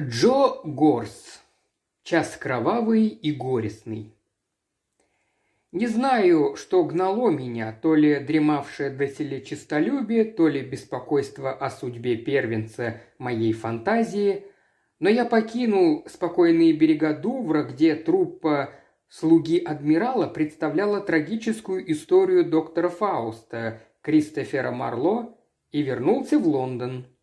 Джо Горс. Час кровавый и горестный. Не знаю, что гнало меня, то ли дремавшее доселе честолюбие, то ли беспокойство о судьбе первенца моей фантазии, но я покинул спокойные берега Дувра, где труппа слуги адмирала представляла трагическую историю доктора Фауста, Кристофера Марло, и вернулся в Лондон –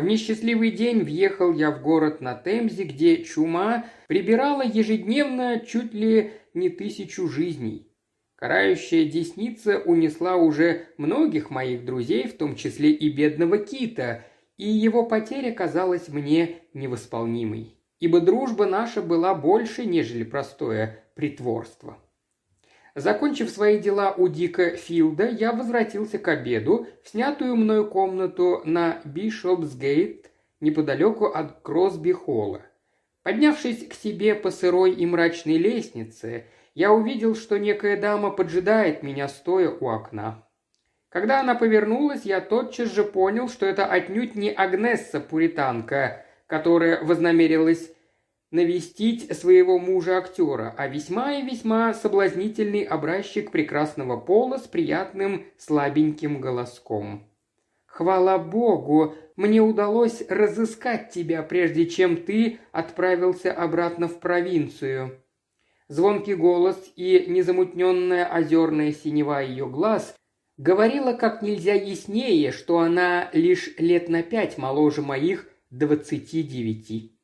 в несчастливый день въехал я в город на Темзе, где чума прибирала ежедневно чуть ли не тысячу жизней. Карающая десница унесла уже многих моих друзей, в том числе и бедного Кита, и его потеря казалась мне невосполнимой, ибо дружба наша была больше, нежели простое притворство. Закончив свои дела у Дика Филда, я возвратился к обеду в снятую мною комнату на Бишопсгейт, неподалеку от Кросби-холла. Поднявшись к себе по сырой и мрачной лестнице, я увидел, что некая дама поджидает меня, стоя у окна. Когда она повернулась, я тотчас же понял, что это отнюдь не Агнесса-пуританка, которая вознамерилась навестить своего мужа-актера, а весьма и весьма соблазнительный образчик прекрасного пола с приятным слабеньким голоском. «Хвала Богу, мне удалось разыскать тебя, прежде чем ты отправился обратно в провинцию». Звонкий голос и незамутненная озерная синева ее глаз говорила как нельзя яснее, что она лишь лет на пять моложе моих двадцати девяти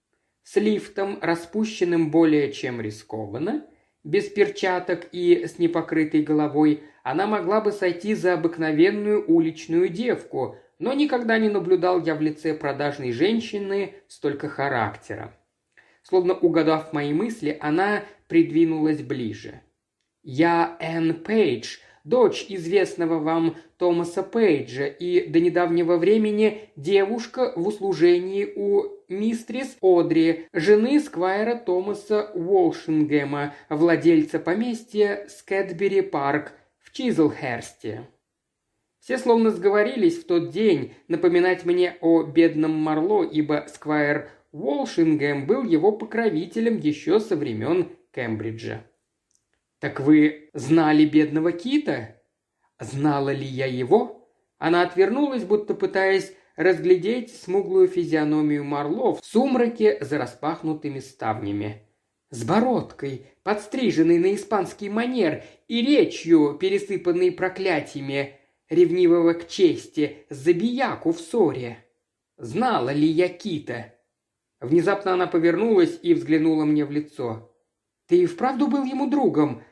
с лифтом, распущенным более чем рискованно, без перчаток и с непокрытой головой, она могла бы сойти за обыкновенную уличную девку, но никогда не наблюдал я в лице продажной женщины столько характера. Словно угадав мои мысли, она придвинулась ближе. «Я Энн Пейдж, дочь известного вам Томаса Пейджа и до недавнего времени девушка в услужении у мистрис Одри, жены сквайра Томаса Уолшингема, владельца поместья Скэтбери Парк в Чизлхерсте. Все словно сговорились в тот день напоминать мне о бедном Марло, ибо сквайр Уолшингем был его покровителем еще со времен Кембриджа. «Так вы знали бедного Кита?» «Знала ли я его?» Она отвернулась, будто пытаясь разглядеть смуглую физиономию Марло в сумраке за распахнутыми ставнями. С бородкой, подстриженной на испанский манер и речью, пересыпанной проклятиями, ревнивого к чести, забияку в ссоре. Знала ли я Кита? Внезапно она повернулась и взглянула мне в лицо. «Ты и вправду был ему другом?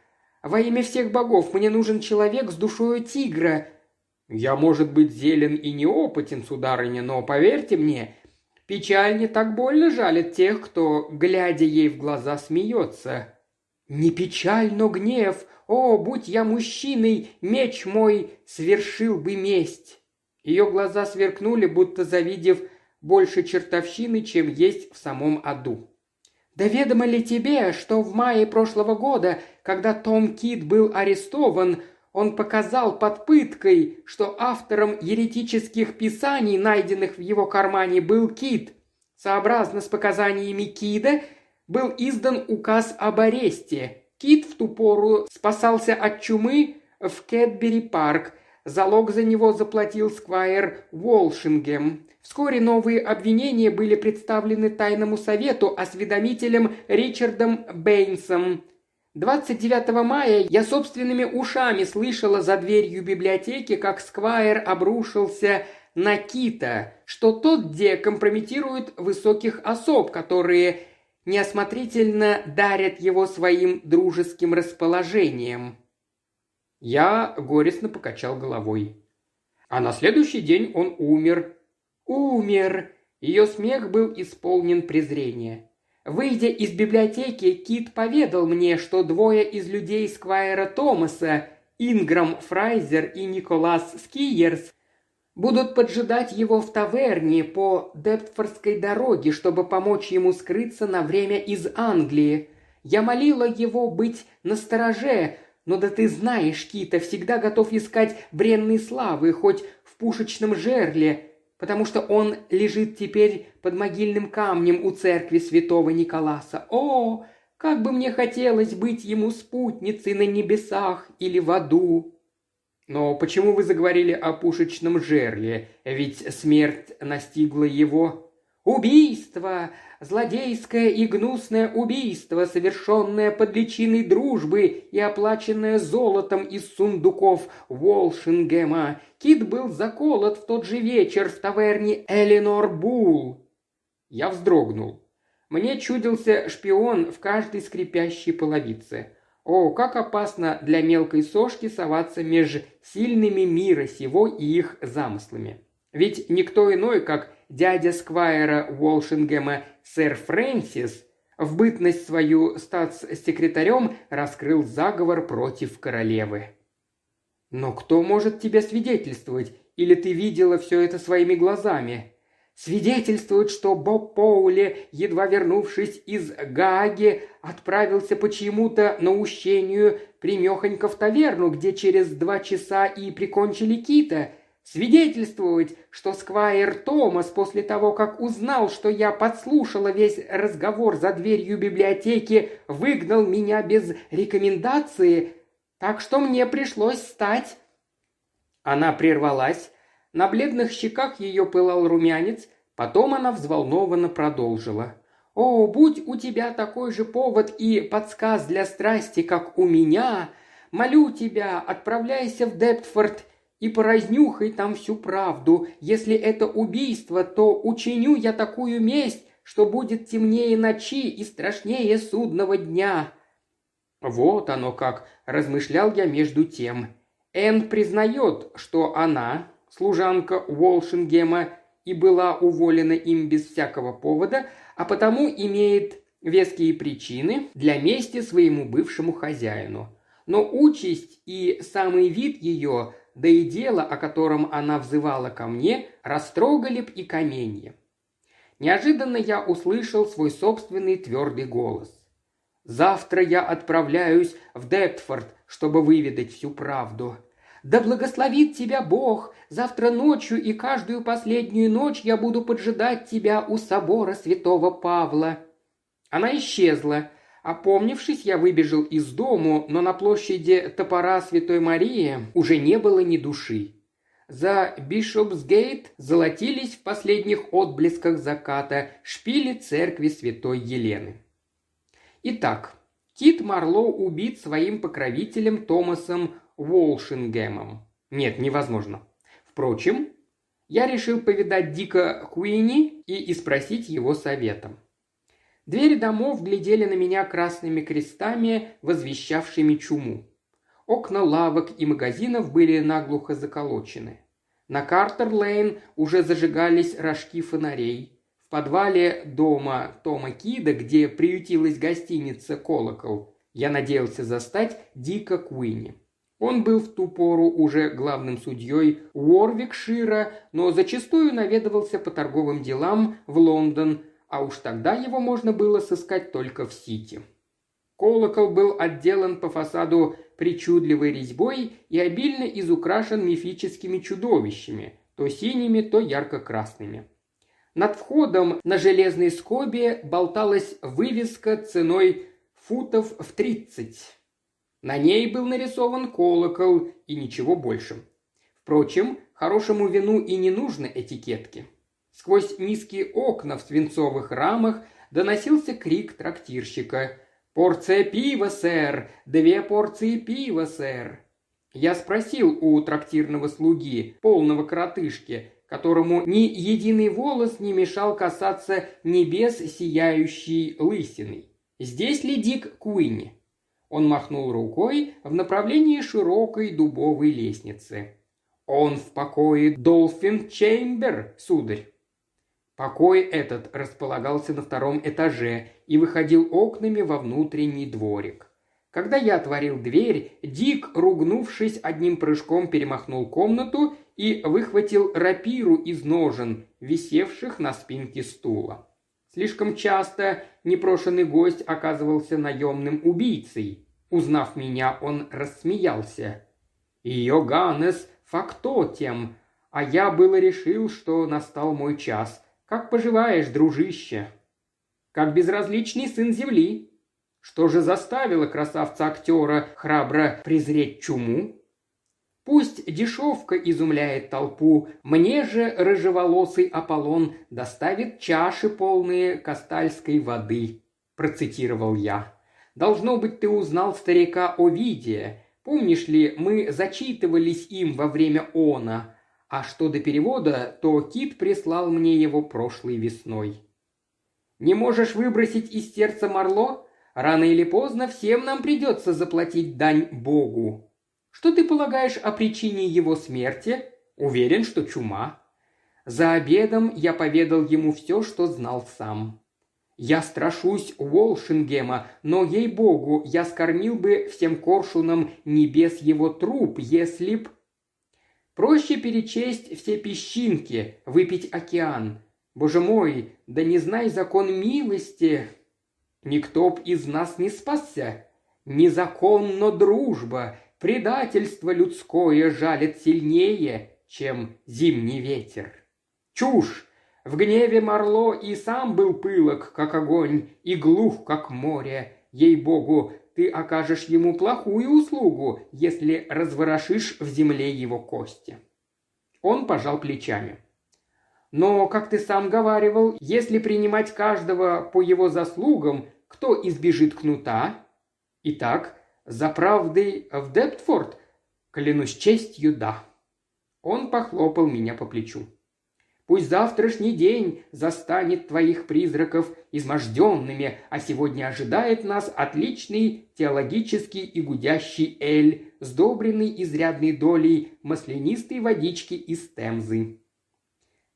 Во имя всех богов мне нужен человек с душою тигра, я, может быть, зелен и неопытен, сударыня, но, поверьте мне, печаль не так больно жалит тех, кто, глядя ей в глаза, смеется. Не печаль, но гнев. О, будь я мужчиной, меч мой свершил бы месть. Ее глаза сверкнули, будто завидев больше чертовщины, чем есть в самом аду. «Да ведомо ли тебе, что в мае прошлого года, когда Том Кит был арестован, он показал под пыткой, что автором еретических писаний, найденных в его кармане, был Кит. Сообразно с показаниями Кида был издан указ об аресте. Кит в ту пору спасался от чумы в Кэтбери-парк. Залог за него заплатил сквайр Волшингем. Вскоре новые обвинения были представлены тайному совету осведомителем Ричардом Бэйнсом. 29 мая я собственными ушами слышала за дверью библиотеки, как Сквайр обрушился на Кита, что тот где компрометирует высоких особ, которые неосмотрительно дарят его своим дружеским расположением. Я горестно покачал головой. А на следующий день он умер. Умер! Ее смех был исполнен презрения. Выйдя из библиотеки, Кит поведал мне, что двое из людей Сквайра Томаса, Инграм Фрайзер и Николас Скиерс, будут поджидать его в таверне по Дептфордской дороге, чтобы помочь ему скрыться на время из Англии. Я молила его быть настороже, но да ты знаешь, Кита всегда готов искать бренной славы, хоть в пушечном жерле. Потому что он лежит теперь под могильным камнем у церкви святого Николаса. О, как бы мне хотелось быть ему спутницей на небесах или в аду!» «Но почему вы заговорили о пушечном жерле? Ведь смерть настигла его Убийство! Злодейское и гнусное убийство, совершенное под личиной дружбы и оплаченное золотом из сундуков Волшингема. Кит был заколот в тот же вечер в таверне Эленор Бул. Я вздрогнул. Мне чудился шпион в каждой скрипящей половице. О, как опасно для мелкой сошки соваться между сильными мира сего и их замыслами. Ведь никто иной, как дядя Сквайра Уолшингема сэр Фрэнсис в бытность свою статс-секретарем раскрыл заговор против королевы. «Но кто может тебе свидетельствовать? Или ты видела все это своими глазами?» Свидетельствует, что Боб Поули, едва вернувшись из Гааги, отправился почему-то на ущению примехонько в таверну, где через два часа и прикончили Кита – Свидетельствовать, что Сквайр Томас после того, как узнал, что я подслушала весь разговор за дверью библиотеки, выгнал меня без рекомендации, так что мне пришлось стать...» Она прервалась, на бледных щеках ее пылал румянец, потом она взволнованно продолжила. «О, будь у тебя такой же повод и подсказ для страсти, как у меня, молю тебя, отправляйся в Дептфорд и поразнюхай там всю правду. Если это убийство, то учиню я такую месть, что будет темнее ночи и страшнее судного дня». Вот оно как, размышлял я между тем. Энн признает, что она, служанка Уолшингема, и была уволена им без всякого повода, а потому имеет веские причины для мести своему бывшему хозяину. Но участь и самый вид ее да и дело, о котором она взывала ко мне, растрогали б и каменье. Неожиданно я услышал свой собственный твердый голос. «Завтра я отправляюсь в Дептфорд, чтобы выведать всю правду. Да благословит тебя Бог! Завтра ночью и каждую последнюю ночь я буду поджидать тебя у собора святого Павла». Она исчезла, Опомнившись, я выбежал из дому, но на площади топора Святой Марии уже не было ни души. За Бишопсгейт золотились в последних отблесках заката шпили церкви Святой Елены. Итак, Кит Марлоу убит своим покровителем Томасом Волшингемом. Нет, невозможно. Впрочем, я решил повидать Дика Куини и испросить его советом. Двери домов глядели на меня красными крестами, возвещавшими чуму. Окна лавок и магазинов были наглухо заколочены. На Картер-Лейн уже зажигались рожки фонарей. В подвале дома Тома Кида, где приютилась гостиница «Колокол», я надеялся застать Дика Куинни. Он был в ту пору уже главным судьей Уорвикшира, но зачастую наведывался по торговым делам в Лондон, а уж тогда его можно было сыскать только в Сити. Колокол был отделан по фасаду причудливой резьбой и обильно изукрашен мифическими чудовищами, то синими, то ярко-красными. Над входом на железной скобе болталась вывеска ценой футов в тридцать. На ней был нарисован колокол и ничего больше. Впрочем, хорошему вину и не нужны этикетки. Сквозь низкие окна в свинцовых рамах доносился крик трактирщика. «Порция пива, сэр! Две порции пива, сэр!» Я спросил у трактирного слуги, полного коротышки, которому ни единый волос не мешал касаться небес сияющей лысиной. «Здесь ли Дик Куинни?» Он махнул рукой в направлении широкой дубовой лестницы. «Он в покое Долфин Чеймбер, сударь». Покой этот располагался на втором этаже и выходил окнами во внутренний дворик. Когда я отворил дверь, Дик, ругнувшись, одним прыжком перемахнул комнату и выхватил рапиру из ножен, висевших на спинке стула. Слишком часто непрошенный гость оказывался наемным убийцей. Узнав меня, он рассмеялся. «Йоганнес фактотем, А я было решил, что настал мой час. Как поживаешь, дружище? Как безразличный сын земли. Что же заставило красавца-актера храбро презреть чуму? Пусть дешевка изумляет толпу, мне же рыжеволосый Аполлон доставит чаши полные кастальской воды, процитировал я. Должно быть, ты узнал старика Овидия. Помнишь ли, мы зачитывались им во время она, а что до перевода, то Кит прислал мне его прошлой весной. Не можешь выбросить из сердца Марло? Рано или поздно всем нам придется заплатить дань Богу. Что ты полагаешь о причине его смерти? Уверен, что чума. За обедом я поведал ему все, что знал сам. Я страшусь Уолшингема, но, ей-богу, я скормил бы всем коршунам небес его труп, если б... Проще перечесть все песчинки, выпить океан. Боже мой, да не знай закон милости. Никто б из нас не спасся. Незаконно дружба, Предательство людское жалит сильнее, чем зимний ветер. Чушь! В гневе Марло и сам был пылок, как огонь, и глух, как море. Ей-богу, ты окажешь ему плохую услугу, если разворошишь в земле его кости. Он пожал плечами. Но, как ты сам говаривал, если принимать каждого по его заслугам, кто избежит кнута? Итак, за правдой в Дептфорд? Клянусь честью, да. Он похлопал меня по плечу. Пусть завтрашний день застанет твоих призраков изможденными, а сегодня ожидает нас отличный теологический и гудящий эль, сдобренный изрядной долей маслянистой водички из Темзы.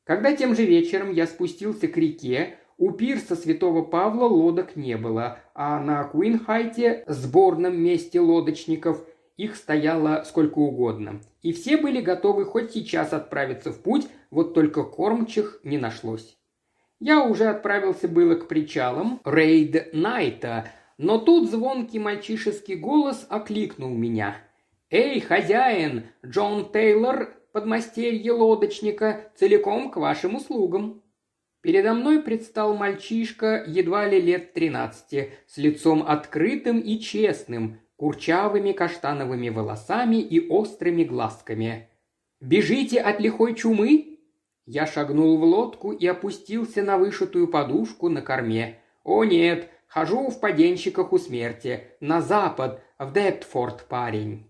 Когда тем же вечером я спустился к реке, у пирса святого Павла лодок не было, а на Куинхайте, сборном месте лодочников, их стояло сколько угодно. И все были готовы хоть сейчас отправиться в путь, вот только кормчих не нашлось. Я уже отправился было к причалам Рейд Найта, но тут звонкий мальчишеский голос окликнул меня. «Эй, хозяин! Джон Тейлор, подмастерье лодочника, целиком к вашим услугам!» Передо мной предстал мальчишка едва ли лет тринадцати, с лицом открытым и честным, курчавыми каштановыми волосами и острыми глазками. «Бежите от лихой чумы?» Я шагнул в лодку и опустился на вышитую подушку на корме. «О нет, хожу в поденщиках у смерти, на запад, в Дептфорд, парень».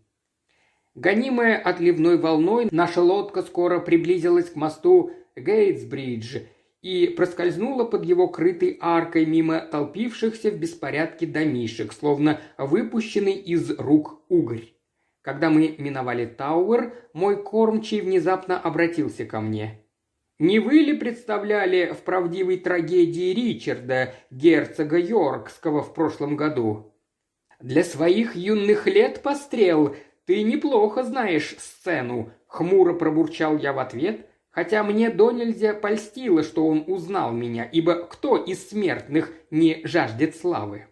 Гонимая отливной волной, наша лодка скоро приблизилась к мосту Гейтсбридж – и проскользнула под его крытой аркой мимо толпившихся в беспорядке домишек, словно выпущенный из рук угорь. Когда мы миновали Тауэр, мой кормчий внезапно обратился ко мне. «Не вы ли представляли в правдивой трагедии Ричарда, герцога Йоркского в прошлом году?» «Для своих юных лет пострел ты неплохо знаешь сцену», — хмуро пробурчал я в ответ, хотя мне до нельзя польстило, что он узнал меня, ибо кто из смертных не жаждет славы?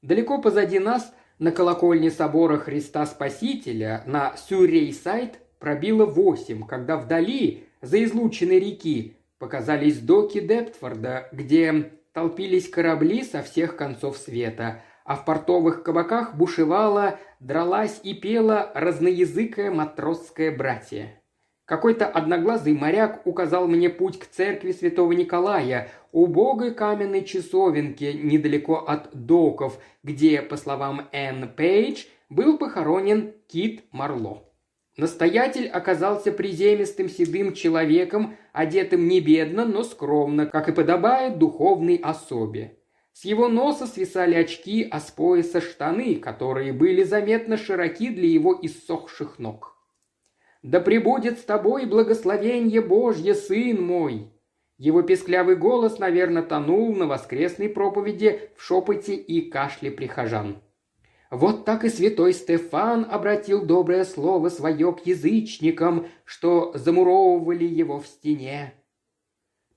Далеко позади нас, на колокольне собора Христа Спасителя, на Сюрей-сайт пробило восемь, когда вдали, за излученной реки, показались доки Дептфорда, где толпились корабли со всех концов света, а в портовых кабаках бушевала, дралась и пела разноязыкое матросское братье. Какой-то одноглазый моряк указал мне путь к церкви святого Николая, убогой каменной часовенке недалеко от доков, где, по словам Энн Пейдж, был похоронен Кит Марло. Настоятель оказался приземистым седым человеком, одетым не бедно, но скромно, как и подобает духовной особе. С его носа свисали очки, а с пояса штаны, которые были заметно широки для его иссохших ног. Да пребудет с тобой благословение Божье, сын мой!» Его песклявый голос, наверное, тонул на воскресной проповеди в шепоте и кашле прихожан. Вот так и святой Стефан обратил доброе слово свое к язычникам, что замуровывали его в стене.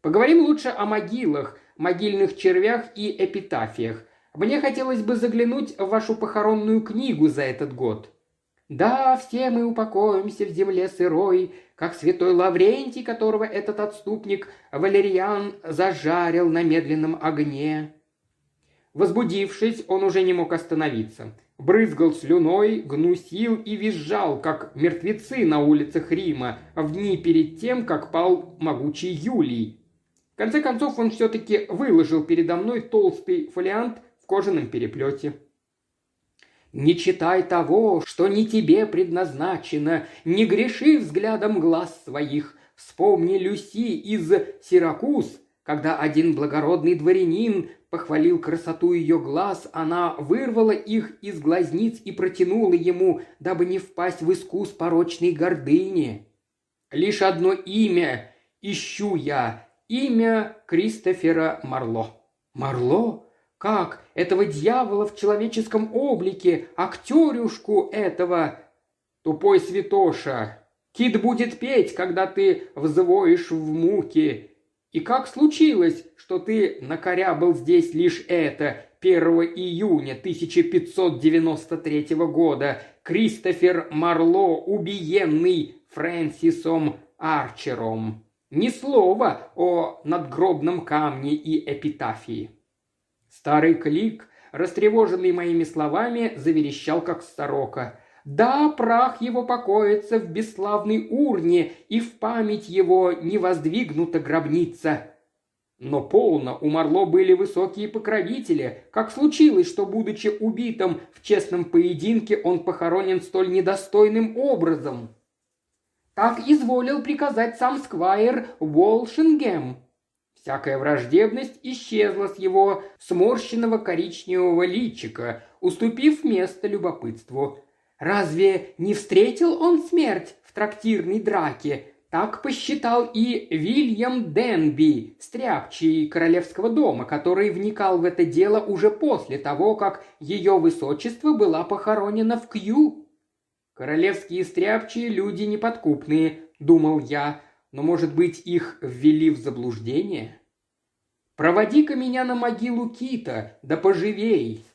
Поговорим лучше о могилах, могильных червях и эпитафиях. Мне хотелось бы заглянуть в вашу похоронную книгу за этот год. Да, все мы упокоимся в земле сырой, как святой Лаврентий, которого этот отступник Валериан зажарил на медленном огне. Возбудившись, он уже не мог остановиться. Брызгал слюной, гнусил и визжал, как мертвецы на улицах Рима, в дни перед тем, как пал могучий Юлий. В конце концов, он все-таки выложил передо мной толстый фолиант в кожаном переплете. «Не читай того, что не тебе предназначено, не греши взглядом глаз своих. Вспомни Люси из Сиракуз, когда один благородный дворянин похвалил красоту ее глаз, она вырвала их из глазниц и протянула ему, дабы не впасть в искус порочной гордыни. Лишь одно имя ищу я, имя Кристофера Марло. Марло? Как? Этого дьявола в человеческом облике, актерюшку этого? Тупой святоша. Кит будет петь, когда ты взвоишь в муки. И как случилось, что ты накорябал здесь лишь это, 1 июня 1593 года, Кристофер Марло, убиенный Фрэнсисом Арчером? Ни слова о надгробном камне и эпитафии. Старый клик, растревоженный моими словами, заверещал как сорока – да, прах его покоится в бесславной урне, и в память его не воздвигнута гробница. Но полно у Марло были высокие покровители. Как случилось, что, будучи убитым в честном поединке, он похоронен столь недостойным образом? Так изволил приказать сам сквайр Волшингем. Всякая враждебность исчезла с его сморщенного коричневого личика, уступив место любопытству. Разве не встретил он смерть в трактирной драке? Так посчитал и Вильям Денби, стряпчий королевского дома, который вникал в это дело уже после того, как ее высочество была похоронена в Кью. Королевские стряпчие люди неподкупные, думал я, но, может быть, их ввели в заблуждение? Проводи-ка меня на могилу Кита, да поживей,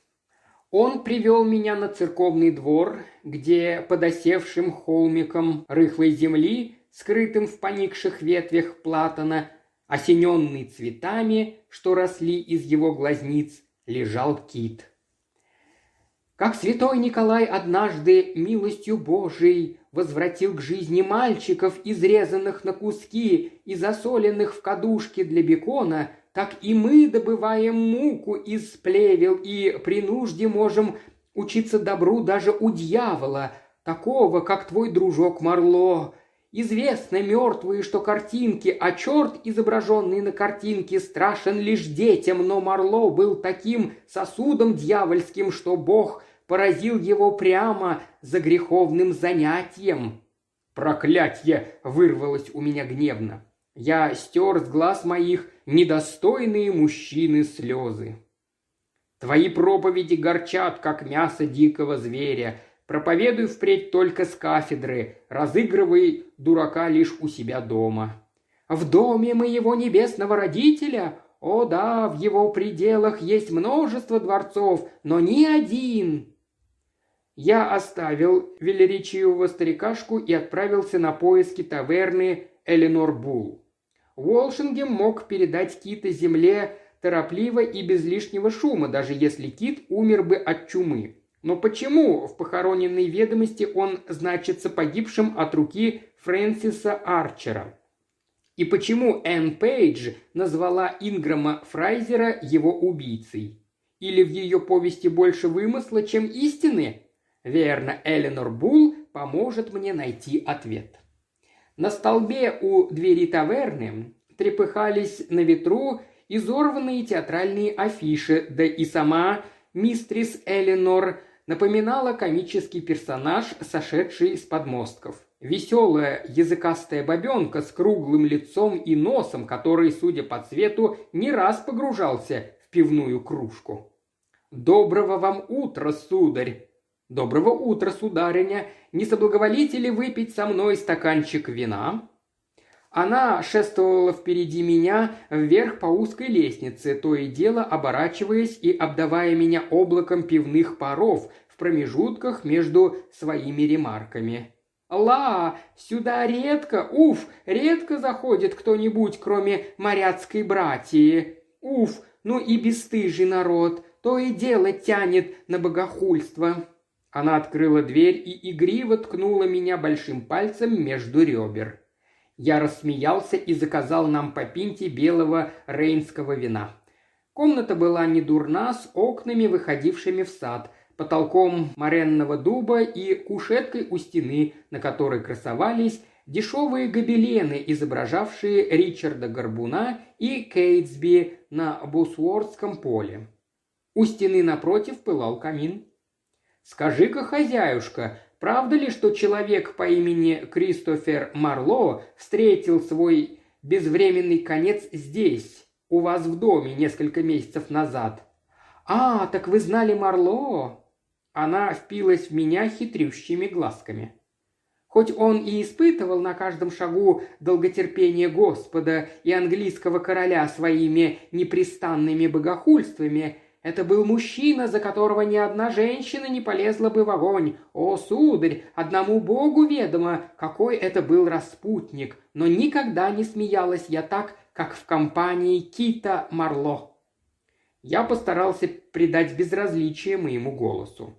он привел меня на церковный двор, где под осевшим холмиком рыхлой земли, скрытым в поникших ветвях платана, осененный цветами, что росли из его глазниц, лежал кит. Как святой Николай однажды милостью Божией возвратил к жизни мальчиков, изрезанных на куски и засоленных в кадушке для бекона – так и мы добываем муку из плевел и при нужде можем учиться добру даже у дьявола, такого, как твой дружок Марло. Известно мертвые, что картинки, а черт, изображенный на картинке, страшен лишь детям, но Марло был таким сосудом дьявольским, что Бог поразил его прямо за греховным занятием. Проклятье! вырвалось у меня гневно. Я стер с глаз моих недостойные мужчины слезы. Твои проповеди горчат, как мясо дикого зверя. Проповедуй впредь только с кафедры, разыгрывай дурака лишь у себя дома. В доме моего небесного родителя? О да, в его пределах есть множество дворцов, но ни один. Я оставил велеречивого старикашку и отправился на поиски таверны Эленор Булл. Уолшингем мог передать Кита земле торопливо и без лишнего шума, даже если Кит умер бы от чумы. Но почему в похороненной ведомости он значится погибшим от руки Фрэнсиса Арчера? И почему Энн Пейдж назвала Инграма Фрайзера его убийцей? Или в ее повести больше вымысла, чем истины? Верно, Эленор Булл поможет мне найти ответ. На столбе у двери таверны трепыхались на ветру изорванные театральные афиши, да и сама мистрис Эленор напоминала комический персонаж, сошедший с подмостков. Веселая языкастая бабенка с круглым лицом и носом, который, судя по цвету, не раз погружался в пивную кружку. «Доброго вам утра, сударь!» «Доброго утра, сударыня! Не соблаговолите ли выпить со мной стаканчик вина?» Она шествовала впереди меня вверх по узкой лестнице, то и дело оборачиваясь и обдавая меня облаком пивных паров, в промежутках между своими ремарками. «Ла, сюда редко, уф, редко заходит кто-нибудь, кроме моряцкой братьи. Уф, ну и бесстыжий народ, то и дело тянет на богохульство». Она открыла дверь и игриво ткнула меня большим пальцем между ребер. Я рассмеялся и заказал нам по пинте белого рейнского вина. Комната была не дурна, с окнами, выходившими в сад, потолком моренного дуба и кушеткой у стены, на которой красовались дешевые гобелены, изображавшие Ричарда Горбуна и Кейтсби на Бусвордском поле. У стены напротив пылал камин. «Скажи-ка, хозяюшка, правда ли, что человек по имени Кристофер Марло встретил свой безвременный конец здесь, у вас в доме несколько месяцев назад. А, так вы знали Марло? Она впилась в меня хитрющими глазками. Хоть он и испытывал на каждом шагу долготерпение Господа и английского короля своими непрестанными богохульствами, это был мужчина, за которого ни одна женщина не полезла бы в огонь. О, сударь, одному Богу ведомо, какой это был распутник. Но никогда не смеялась я так, как в компании Кита Марло. Я постарался придать безразличие моему голосу.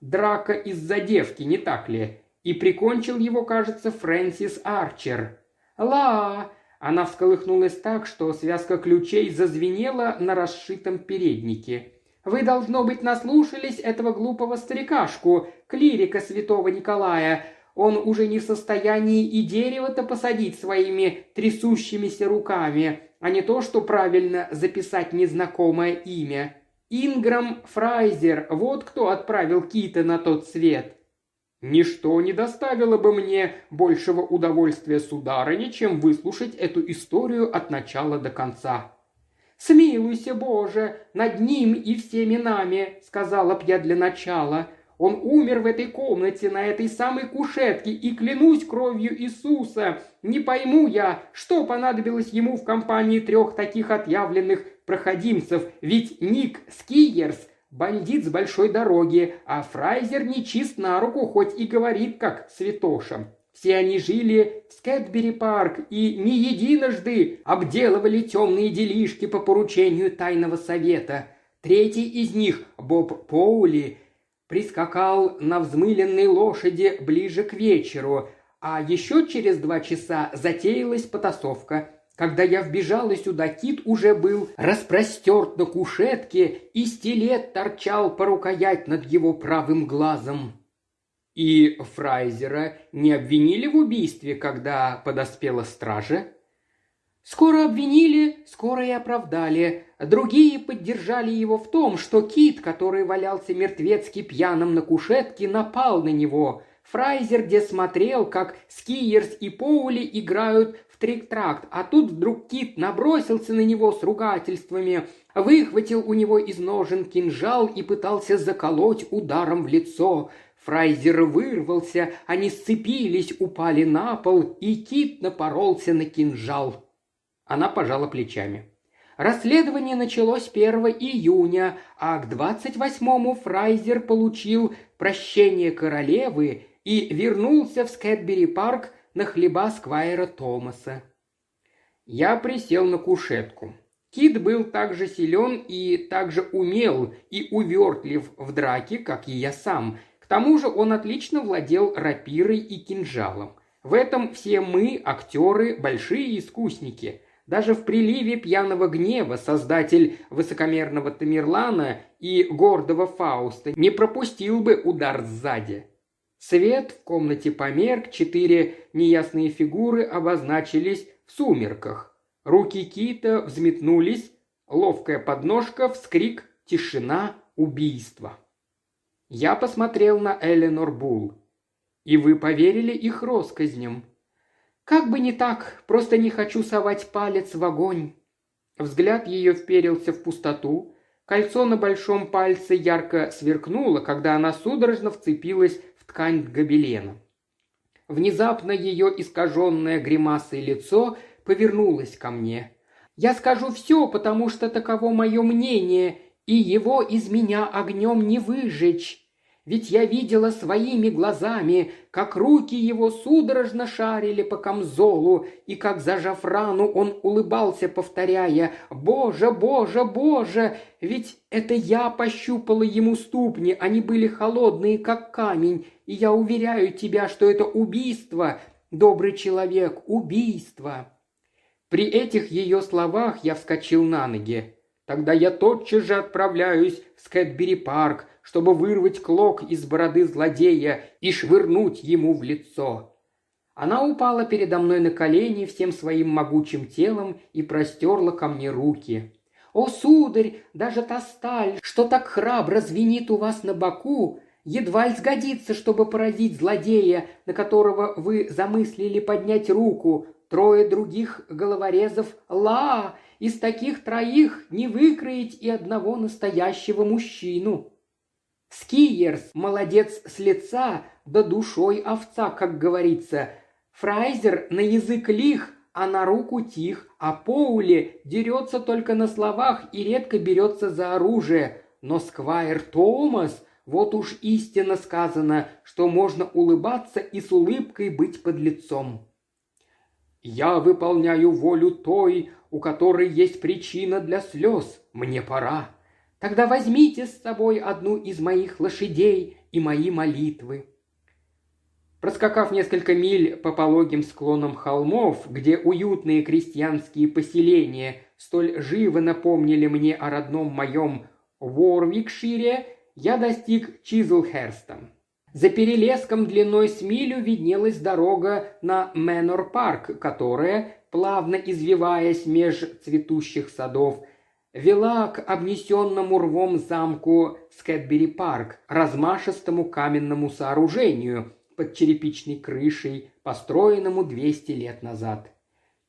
Драка из-за девки, не так ли? И прикончил его, кажется, Фрэнсис Арчер. «Ла!» Она всколыхнулась так, что связка ключей зазвенела на расшитом переднике. «Вы, должно быть, наслушались этого глупого старикашку, клирика святого Николая. Он уже не в состоянии и дерево-то посадить своими трясущимися руками, а не то, что правильно записать незнакомое имя. Инграм Фрайзер, вот кто отправил Кита на тот свет. Ничто не доставило бы мне большего удовольствия, сударыня, чем выслушать эту историю от начала до конца. «Смилуйся, Боже, над ним и всеми нами», — сказала б я для начала. Он умер в этой комнате, на этой самой кушетке, и клянусь кровью Иисуса, не пойму я, что понадобилось ему в компании трех таких отъявленных проходимцев, ведь Ник Скиерс – бандит с большой дороги, а Фрайзер не чист на руку, хоть и говорит как святоша. Все они жили в Скэтбери парк и не единожды обделывали темные делишки по поручению тайного совета. Третий из них, Боб Поули, прискакал на взмыленной лошади ближе к вечеру, а еще через два часа затеялась потасовка. Когда я вбежала сюда, Кит уже был распростерт на кушетке, и стилет торчал по рукоять над его правым глазом. И Фрайзера не обвинили в убийстве, когда подоспела стража? Скоро обвинили, скоро и оправдали. Другие поддержали его в том, что Кит, который валялся мертвецки пьяным на кушетке, напал на него. Фрайзер-де смотрел, как Скиерс и Поули играют трик-трак, а тут вдруг Кит набросился на него с ругательствами, выхватил у него из ножен кинжал и пытался заколоть ударом в лицо. Фрайзер вырвался, они сцепились, упали на пол, и Кит напоролся на кинжал. Она пожала плечами. Расследование началось 1 июня, а к 28-му Фрайзер получил прощение королевы и вернулся в Скэтбери-парк на хлеба Сквайра Томаса. Я присел на кушетку. Кит был так же силен и так же умел и увертлив в драке, как и я сам. К тому же он отлично владел рапирой и кинжалом. В этом все мы, актеры, большие искусники – даже в приливе пьяного гнева создатель высокомерного Тамерлана и гордого Фауста не пропустил бы удар сзади. Свет в комнате померк, четыре неясные фигуры обозначились в сумерках. Руки Кита взметнулись, ловкая подножка, вскрик, тишина, убийство. Я посмотрел на Эленор Бул. И вы поверили их россказням. Как бы не так, просто не хочу совать палец в огонь. Взгляд ее вперился в пустоту. Кольцо на большом пальце ярко сверкнуло, когда она судорожно вцепилась ткань гобелена. Внезапно ее искаженное гримасой лицо повернулось ко мне. «Я скажу все, потому что таково мое мнение, и его из меня огнем не выжечь. Ведь я видела своими глазами, как руки его судорожно шарили по камзолу, и как, зажав рану, он улыбался, повторяя «Боже, Боже, Боже!» Ведь это я пощупала ему ступни, они были холодные, как камень, и я уверяю тебя, что это убийство, добрый человек, убийство!» При этих ее словах я вскочил на ноги. Тогда я тотчас же отправляюсь в Скэтбери-парк, чтобы вырвать клок из бороды злодея и швырнуть ему в лицо. Она упала передо мной на колени всем своим могучим телом и простерла ко мне руки. «О, сударь, даже та сталь, что так храбро звенит у вас на боку, едва ли сгодится, чтобы поразить злодея, на которого вы замыслили поднять руку. Трое других головорезов – ла, из таких троих не выкроить и одного настоящего мужчину». Скиерс – молодец с лица, да душой овца, как говорится. Фрайзер на язык лих, а на руку тих, а Поули дерется только на словах и редко берется за оружие. Но Сквайр Томас, вот уж истинно сказано, что можно улыбаться и с улыбкой быть под лицом. «Я выполняю волю той, у которой есть причина для слез. Мне пора», Тогда возьмите с собой одну из моих лошадей и мои молитвы». Проскакав несколько миль по пологим склонам холмов, где уютные крестьянские поселения столь живо напомнили мне о родном моем Ворвикшире, я достиг Чизлхерста. За перелеском длиной с милю виднелась дорога на Мэнор-парк, которая, плавно извиваясь меж цветущих садов, вела к обнесенному рвом замку Скэтбери-парк, размашистому каменному сооружению под черепичной крышей, построенному 200 лет назад.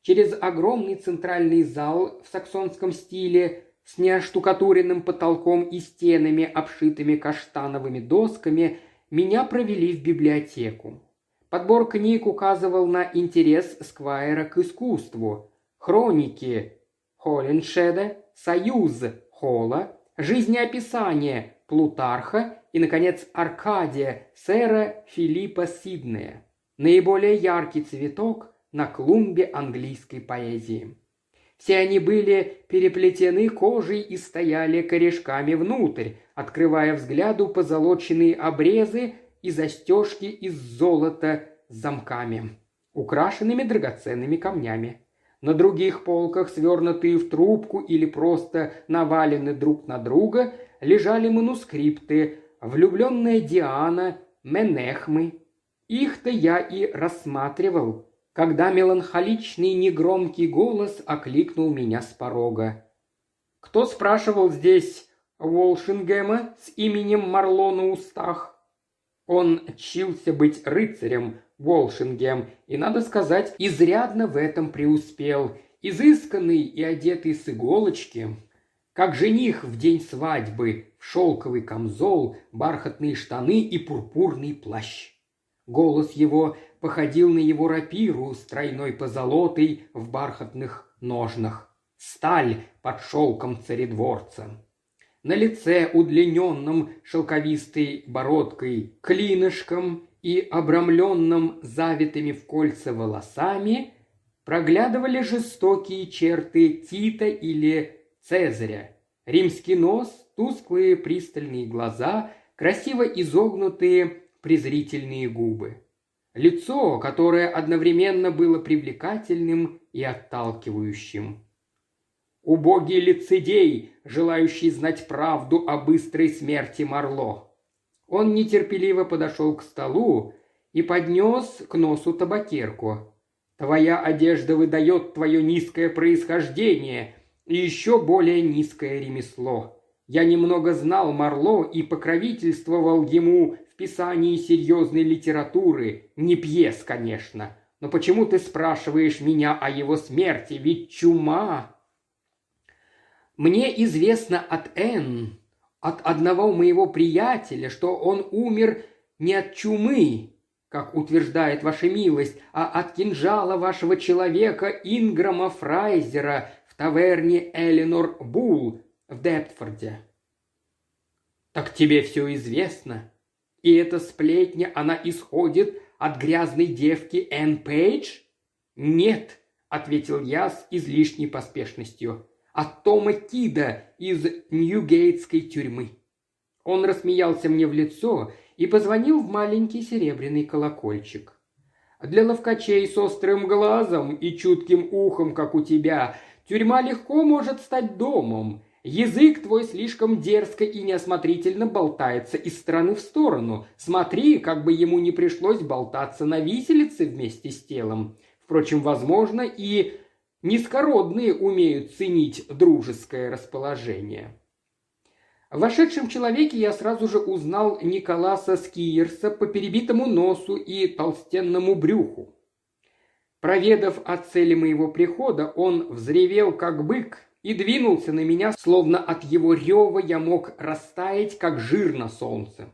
Через огромный центральный зал в саксонском стиле с неоштукатуренным потолком и стенами, обшитыми каштановыми досками, меня провели в библиотеку. Подбор книг указывал на интерес Сквайра к искусству. Хроники Холлиншеда, Союз Холла, жизнеописание Плутарха и, наконец, Аркадия сэра Филиппа Сиднея. Наиболее яркий цветок на клумбе английской поэзии. Все они были переплетены кожей и стояли корешками внутрь, открывая взгляду позолоченные обрезы и застежки из золота с замками, украшенными драгоценными камнями. На других полках, свернутые в трубку или просто навалены друг на друга, лежали манускрипты «Влюбленная Диана», «Менехмы». Их-то я и рассматривал, когда меланхоличный негромкий голос окликнул меня с порога. «Кто спрашивал здесь Волшингема с именем Марло на устах?» Он чился быть рыцарем, Волшингем, и, надо сказать, изрядно в этом преуспел. Изысканный и одетый с иголочки, как жених в день свадьбы, в шелковый камзол, бархатные штаны и пурпурный плащ. Голос его походил на его рапиру с тройной позолотой в бархатных ножнах. Сталь под шелком царедворца. На лице, удлиненном шелковистой бородкой, клинышком и обрамленном завитыми в кольца волосами, проглядывали жестокие черты Тита или Цезаря. Римский нос, тусклые пристальные глаза, красиво изогнутые презрительные губы. Лицо, которое одновременно было привлекательным и отталкивающим. Убогий лицедей, желающий знать правду о быстрой смерти Марло. Он нетерпеливо подошел к столу и поднес к носу табакерку. «Твоя одежда выдает твое низкое происхождение и еще более низкое ремесло. Я немного знал Марло и покровительствовал ему в писании серьезной литературы, не пьес, конечно. Но почему ты спрашиваешь меня о его смерти? Ведь чума...» «Мне известно от Энн, от одного моего приятеля, что он умер не от чумы, как утверждает ваша милость, а от кинжала вашего человека Инграма Фрайзера в таверне Эленор Бул в Дептфорде». «Так тебе все известно?» И эта сплетня, она исходит от грязной девки Энн Пейдж? Нет, ответил я с излишней поспешностью. От Тома Кида из Ньюгейтской тюрьмы. Он рассмеялся мне в лицо и позвонил в маленький серебряный колокольчик. Для ловкачей с острым глазом и чутким ухом, как у тебя, тюрьма легко может стать домом. Язык твой слишком дерзко и неосмотрительно болтается из стороны в сторону. Смотри, как бы ему не пришлось болтаться на виселице вместе с телом. Впрочем, возможно, и низкородные умеют ценить дружеское расположение. В вошедшем человеке я сразу же узнал Николаса Скиерса по перебитому носу и толстенному брюху. Проведав о цели моего прихода, он взревел, как бык, и двинулся на меня, словно от его рева я мог растаять, как жир на солнце.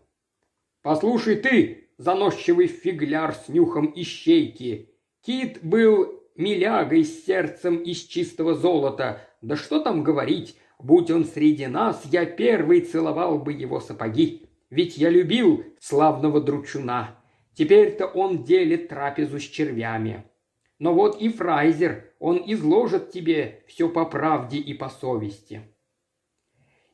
«Послушай ты, заносчивый фигляр с нюхом ищейки! Кит был милягой с сердцем из чистого золота, да что там говорить, Будь он среди нас, я первый целовал бы его сапоги. Ведь я любил славного дручуна. Теперь-то он делит трапезу с червями. Но вот и Фрайзер, он изложит тебе все по правде и по совести».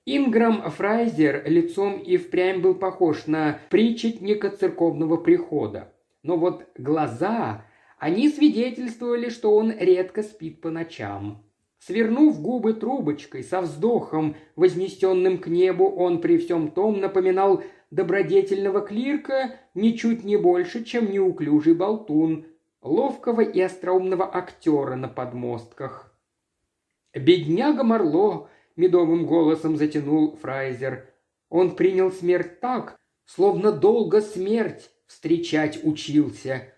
Инграм Фрайзер лицом и впрямь был похож на причетника церковного прихода. Но вот глаза, они свидетельствовали, что он редко спит по ночам. Свернув губы трубочкой, со вздохом, вознесенным к небу, он при всем том напоминал добродетельного клирка ничуть не больше, чем неуклюжий болтун, ловкого и остроумного актера на подмостках. «Бедняга Марло!» — медовым голосом затянул Фрайзер. «Он принял смерть так, словно долго смерть встречать учился.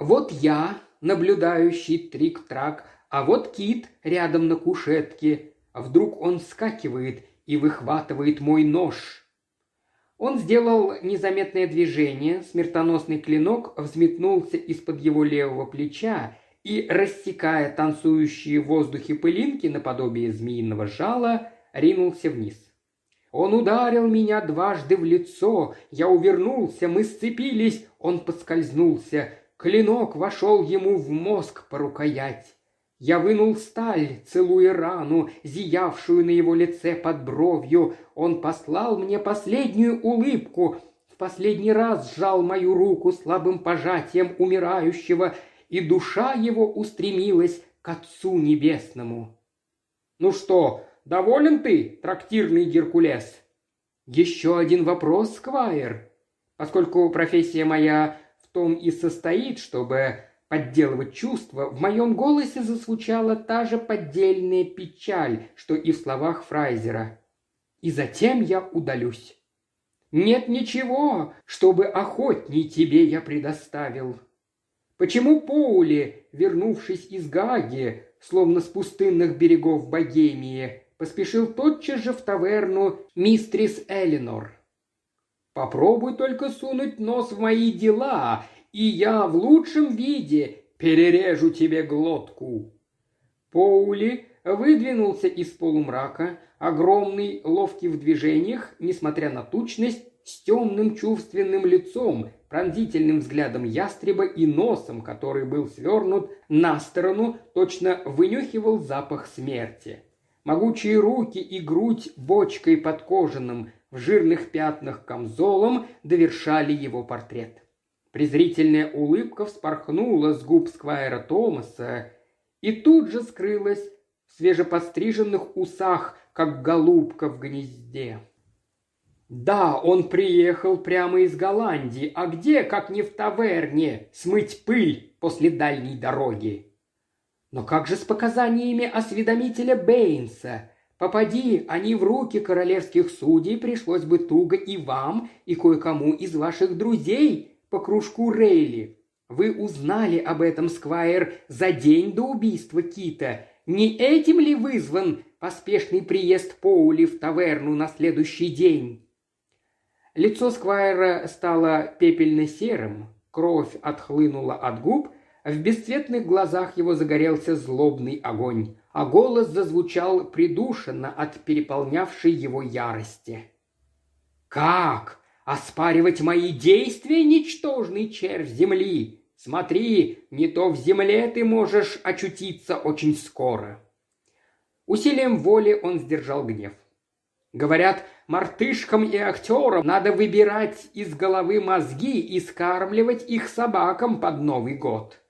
Вот я, наблюдающий трик-трак, а вот кит рядом на кушетке. Вдруг он вскакивает и выхватывает мой нож. Он сделал незаметное движение, смертоносный клинок взметнулся из-под его левого плеча и, рассекая танцующие в воздухе пылинки наподобие змеиного жала, ринулся вниз. Он ударил меня дважды в лицо, я увернулся, мы сцепились, он поскользнулся, клинок вошел ему в мозг по рукоять. Я вынул сталь, целуя рану, зиявшую на его лице под бровью. Он послал мне последнюю улыбку, в последний раз сжал мою руку слабым пожатием умирающего, и душа его устремилась к Отцу Небесному. «Ну что, доволен ты, трактирный Геркулес?» «Еще один вопрос, Сквайр. Поскольку профессия моя том и состоит, чтобы подделывать чувства, в моем голосе зазвучала та же поддельная печаль, что и в словах Фрайзера. «И затем я удалюсь». «Нет ничего, чтобы охотней тебе я предоставил». Почему Поули, вернувшись из Гаги, словно с пустынных берегов Богемии, поспешил тотчас же в таверну мистрис Элинор? Попробуй только сунуть нос в мои дела, и я в лучшем виде перережу тебе глотку». Поули выдвинулся из полумрака, огромный, ловкий в движениях, несмотря на тучность, с темным чувственным лицом, пронзительным взглядом ястреба и носом, который был свернут на сторону, точно вынюхивал запах смерти. Могучие руки и грудь бочкой под кожаным, в жирных пятнах камзолом довершали его портрет. Презрительная улыбка вспорхнула с губ Сквайра Томаса и тут же скрылась в свежепостриженных усах, как голубка в гнезде. Да, он приехал прямо из Голландии, а где, как не в таверне, смыть пыль после дальней дороги? Но как же с показаниями осведомителя Бейнса? Попади они в руки королевских судей, пришлось бы туго и вам, и кое-кому из ваших друзей, по кружку Рейли. Вы узнали об этом, Сквайр, за день до убийства Кита. Не этим ли вызван поспешный приезд Поули в таверну на следующий день?» Лицо Сквайра стало пепельно-серым, кровь отхлынула от губ, в бесцветных глазах его загорелся злобный огонь, а голос зазвучал придушенно от переполнявшей его ярости. «Как? Оспаривать мои действия, ничтожный червь земли? Смотри, не то в земле ты можешь очутиться очень скоро». Усилием воли он сдержал гнев. Говорят, мартышкам и актерам надо выбирать из головы мозги и скармливать их собакам под Новый год.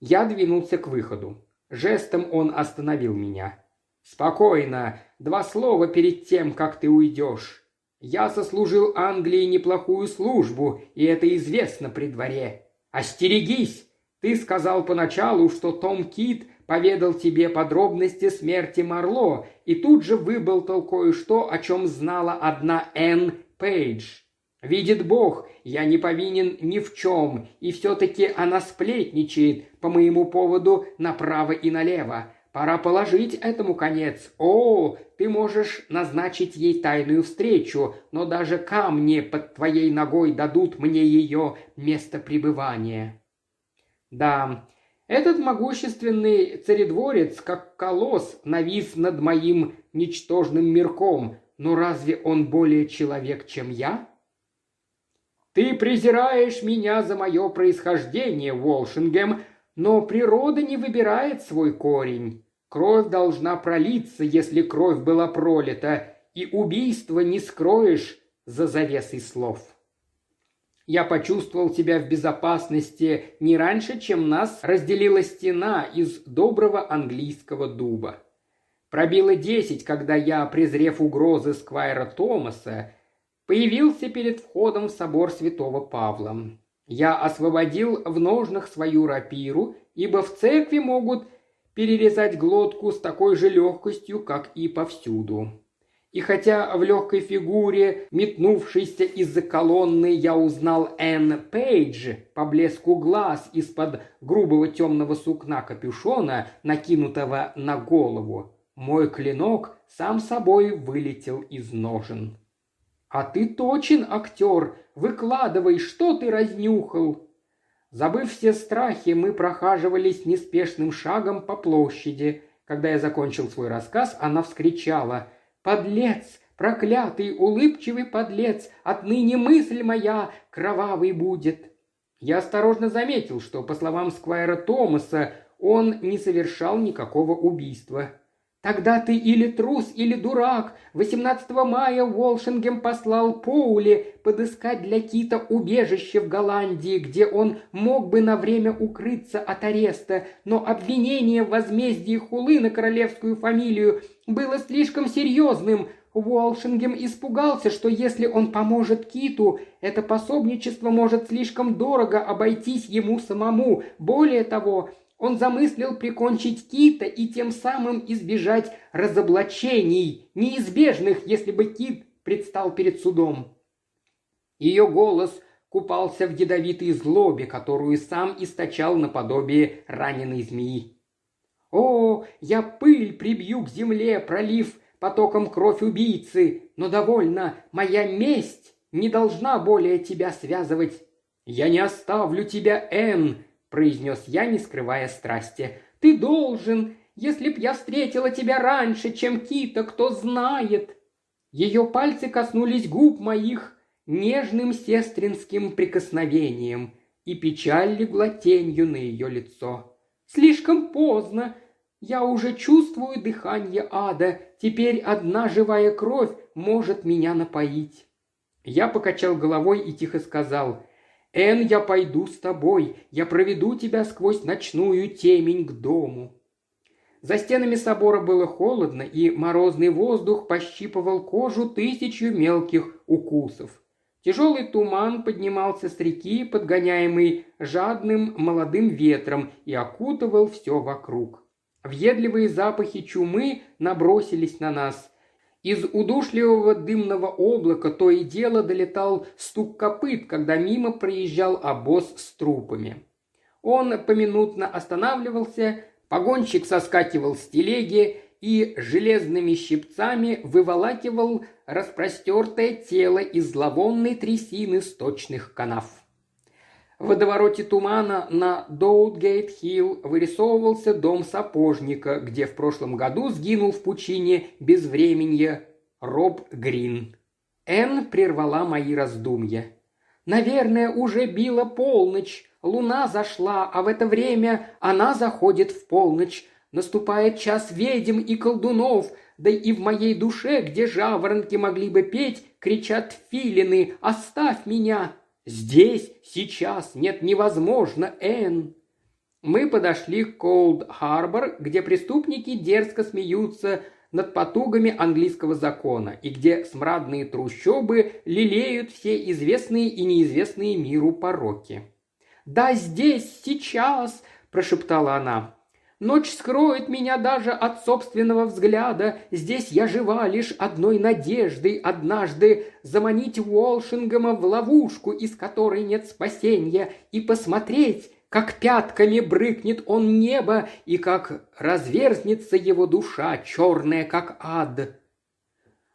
Я двинулся к выходу. Жестом он остановил меня. «Спокойно. Два слова перед тем, как ты уйдешь. Я сослужил Англии неплохую службу, и это известно при дворе. Остерегись! Ты сказал поначалу, что Том Кит поведал тебе подробности смерти Марло и тут же выболтал кое-что, о чем знала одна Энн Пейдж. Видит Бог, я не повинен ни в чем, и все-таки она сплетничает по моему поводу направо и налево. Пора положить этому конец. О, ты можешь назначить ей тайную встречу, но даже камни под твоей ногой дадут мне ее место пребывания. Да, этот могущественный царедворец, как колосс, навис над моим ничтожным мирком, но разве он более человек, чем я? Ты презираешь меня за мое происхождение, Волшингем, но природа не выбирает свой корень. Кровь должна пролиться, если кровь была пролита, и убийство не скроешь за завесой слов. Я почувствовал себя в безопасности не раньше, чем нас разделила стена из доброго английского дуба. Пробило десять, когда я, презрев угрозы Сквайра Томаса, появился перед входом в собор святого Павла. Я освободил в ножнах свою рапиру, ибо в церкви могут перерезать глотку с такой же легкостью, как и повсюду. И хотя в легкой фигуре, метнувшейся из-за колонны, я узнал Энн Пейдж по блеску глаз из-под грубого темного сукна капюшона, накинутого на голову, мой клинок сам собой вылетел из ножен. «А ты точен, актер! Выкладывай, что ты разнюхал!» Забыв все страхи, мы прохаживались неспешным шагом по площади. Когда я закончил свой рассказ, она вскричала – Подлец, проклятый, улыбчивый подлец, отныне мысль моя кровавой будет. Я осторожно заметил, что, по словам Сквайра Томаса, он не совершал никакого убийства. Тогда ты или трус, или дурак. 18 мая Волшингем послал Поули подыскать для Кита убежище в Голландии, где он мог бы на время укрыться от ареста, но обвинение в возмездии хулы на королевскую фамилию было слишком серьезным. Волшингем испугался, что если он поможет Киту, это пособничество может слишком дорого обойтись ему самому. Более того, он замыслил прикончить Кита и тем самым избежать разоблачений, неизбежных, если бы Кит предстал перед судом. Ее голос купался в ядовитой злобе, которую сам источал наподобие раненой змеи. «О, я пыль прибью к земле, пролив потоком кровь убийцы, но довольно, моя месть не должна более тебя связывать. Я не оставлю тебя, Энн, произнес я, не скрывая страсти. «Ты должен! Если б я встретила тебя раньше, чем Кита, кто знает!» Ее пальцы коснулись губ моих нежным сестринским прикосновением, и печаль легла тенью на ее лицо. «Слишком поздно! Я уже чувствую дыхание ада. Теперь одна живая кровь может меня напоить». Я покачал головой и тихо сказал – Эн, я пойду с тобой, я проведу тебя сквозь ночную темень к дому». За стенами собора было холодно, и морозный воздух пощипывал кожу тысячу мелких укусов. Тяжелый туман поднимался с реки, подгоняемый жадным молодым ветром, и окутывал все вокруг. Въедливые запахи чумы набросились на нас. Из удушливого дымного облака то и дело долетал стук копыт, когда мимо проезжал обоз с трупами. Он поминутно останавливался, погонщик соскакивал с телеги и железными щипцами выволакивал распростертое тело из зловонной трясины сточных канав. В водовороте тумана на Доутгейт-Хилл вырисовывался дом сапожника, где в прошлом году сгинул в пучине безвременья Роб Грин. Энн прервала мои раздумья. «Наверное, уже била полночь. Луна зашла, а в это время она заходит в полночь. Наступает час ведьм и колдунов, да и в моей душе, где жаворонки могли бы петь, кричат филины «Оставь меня!» Здесь, сейчас, нет, невозможно, Энн. Мы подошли к Колд-Харбор, где преступники дерзко смеются над потугами английского закона и где смрадные трущобы лелеют все известные и неизвестные миру пороки. «Да здесь, сейчас!» – прошептала она. Ночь скроет меня даже от собственного взгляда. Здесь я жива лишь одной надеждой однажды заманить Уолшингема в ловушку, из которой нет спасения, и посмотреть, как пятками брыкнет он небо, и как разверзнется его душа, черная, как ад.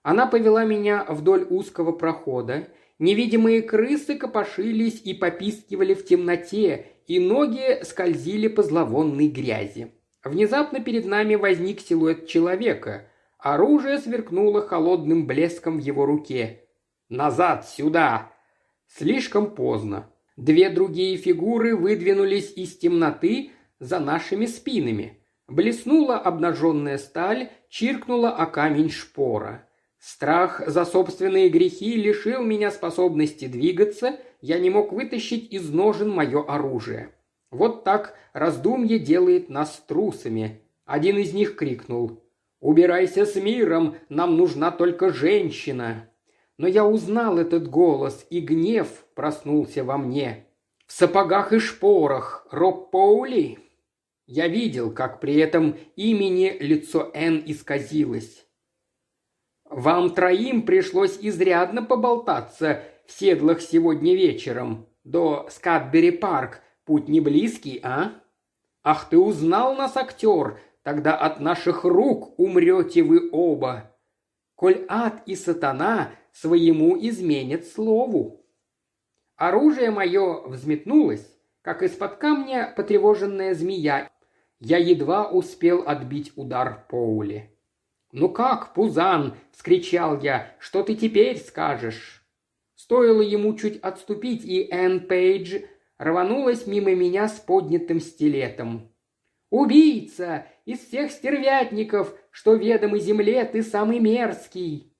Она повела меня вдоль узкого прохода. Невидимые крысы копошились и попискивали в темноте, и ноги скользили по зловонной грязи. Внезапно перед нами возник силуэт человека. Оружие сверкнуло холодным блеском в его руке. «Назад, сюда!» Слишком поздно. Две другие фигуры выдвинулись из темноты за нашими спинами. Блеснула обнаженная сталь, чиркнула о камень шпора. Страх за собственные грехи лишил меня способности двигаться, я не мог вытащить из ножен мое оружие. Вот так раздумье делает нас трусами. Один из них крикнул «Убирайся с миром, нам нужна только женщина!» Но я узнал этот голос, и гнев проснулся во мне. В сапогах и шпорах Роб Поули. Я видел, как при этом имени лицо Н исказилось. «Вам троим пришлось изрядно поболтаться в седлах сегодня вечером до Скатбери-парк, Путь не близкий, а? Ах, ты узнал нас, актер, тогда от наших рук умрете вы оба. Коль ад и сатана своему изменят слову. Оружие мое взметнулось, как из-под камня потревоженная змея. Я едва успел отбить удар Поули. «Ну как, Пузан!» — вскричал я. «Что ты теперь скажешь?» Стоило ему чуть отступить, и Энн Пейдж рванулась мимо меня с поднятым стилетом. «Убийца! Из всех стервятников, что ведомы земле, ты самый мерзкий!»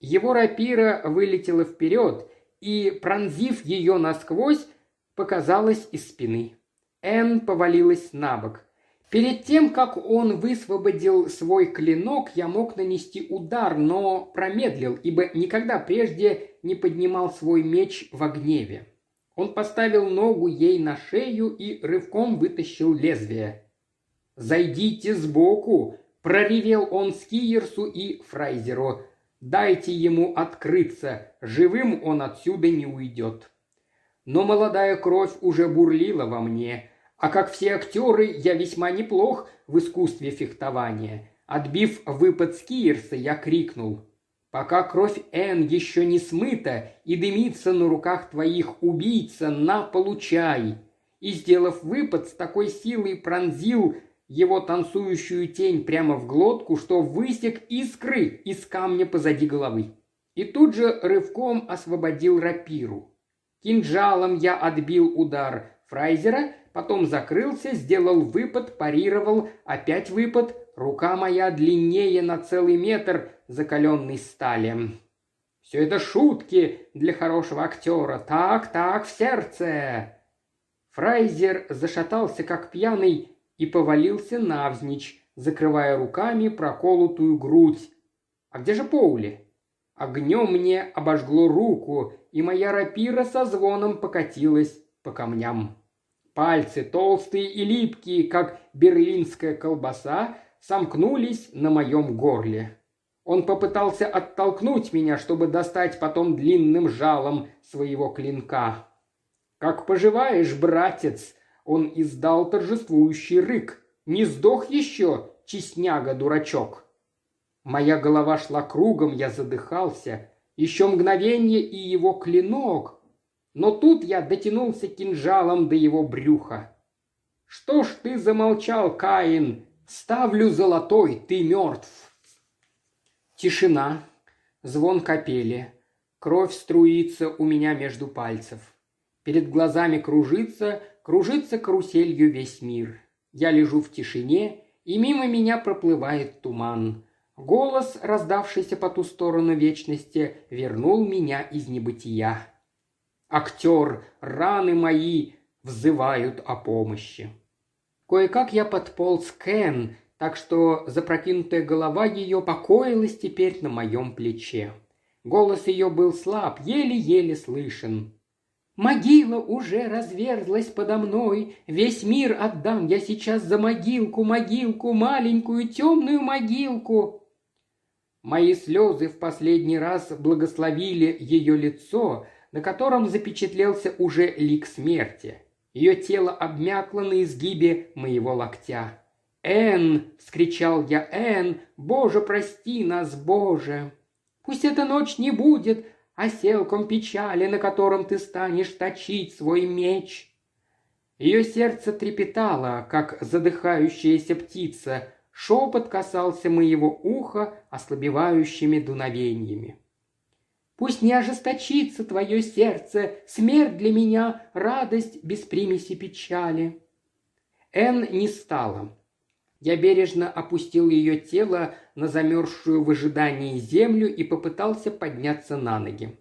Его рапира вылетела вперед и, пронзив ее насквозь, показалась из спины. Энн повалилась на бок. Перед тем, как он высвободил свой клинок, я мог нанести удар, но промедлил, ибо никогда прежде не поднимал свой меч в гневе. Он поставил ногу ей на шею и рывком вытащил лезвие. «Зайдите сбоку!» – проревел он Скиерсу и Фрайзеру. «Дайте ему открыться, живым он отсюда не уйдет». Но молодая кровь уже бурлила во мне, а как все актеры я весьма неплох в искусстве фехтования. Отбив выпад Скиерса, я крикнул – Пока кровь Н еще не смыта и дымится на руках твоих убийца, на, получай!» И, сделав выпад, с такой силой пронзил его танцующую тень прямо в глотку, что высек искры из камня позади головы. И тут же рывком освободил рапиру. Кинжалом я отбил удар Фрайзера, потом закрылся, сделал выпад, парировал, опять выпад, рука моя длиннее на целый метр, закаленный стали. Все это шутки для хорошего актера. Так, так, в сердце. Фрайзер зашатался, как пьяный, и повалился навзничь, закрывая руками проколотую грудь. А где же Поули? Огнем мне обожгло руку, и моя рапира со звоном покатилась по камням. Пальцы толстые и липкие, как берлинская колбаса, сомкнулись на моем горле. Он попытался оттолкнуть меня, чтобы достать потом длинным жалом своего клинка. «Как поживаешь, братец?» Он издал торжествующий рык. «Не сдох еще, честняга-дурачок!» Моя голова шла кругом, я задыхался. Еще мгновение и его клинок. Но тут я дотянулся кинжалом до его брюха. «Что ж ты замолчал, Каин? Ставлю золотой, ты мертв!» Тишина, звон капели. Кровь струится у меня между пальцев. Перед глазами кружится, кружится каруселью весь мир. Я лежу в тишине, и мимо меня проплывает туман. Голос, раздавшийся по ту сторону вечности, вернул меня из небытия. Актер, раны мои взывают о помощи. Кое-как я подполз к Энн, так что запрокинутая голова ее покоилась теперь на моем плече. Голос ее был слаб, еле-еле слышен. Могила уже разверзлась подо мной, Весь мир отдам я сейчас за могилку, Могилку, маленькую темную могилку. Мои слезы в последний раз благословили ее лицо, на котором запечатлелся уже лик смерти. Ее тело обмякло на изгибе моего локтя. «Эн!» — вскричал я. «Эн! Боже, прости нас, Боже!» «Пусть эта ночь не будет оселком печали, на котором ты станешь точить свой меч!» Ее сердце трепетало, как задыхающаяся птица. Шепот касался моего уха ослабевающими дуновениями. Пусть не ожесточится твое сердце, смерть для меня — радость без примеси печали». Эн не стала. Я бережно опустил ее тело на замерзшую в ожидании землю и попытался подняться на ноги.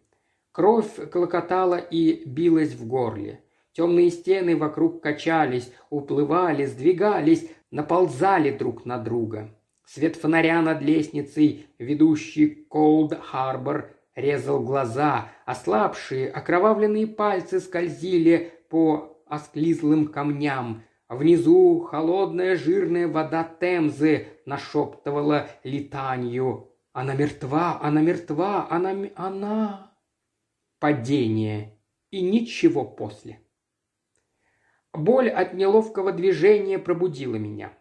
Кровь клокотала и билась в горле. Темные стены вокруг качались, уплывали, сдвигались, наползали друг на друга. Свет фонаря над лестницей, ведущий Колд-Харбор, резал глаза, ослабшие, окровавленные пальцы скользили по осклизлым камням. Внизу холодная жирная вода Темзы нашептывала летанью. «Она мертва, она мертва, она... она...» Падение. И ничего после. Боль от неловкого движения пробудила меня.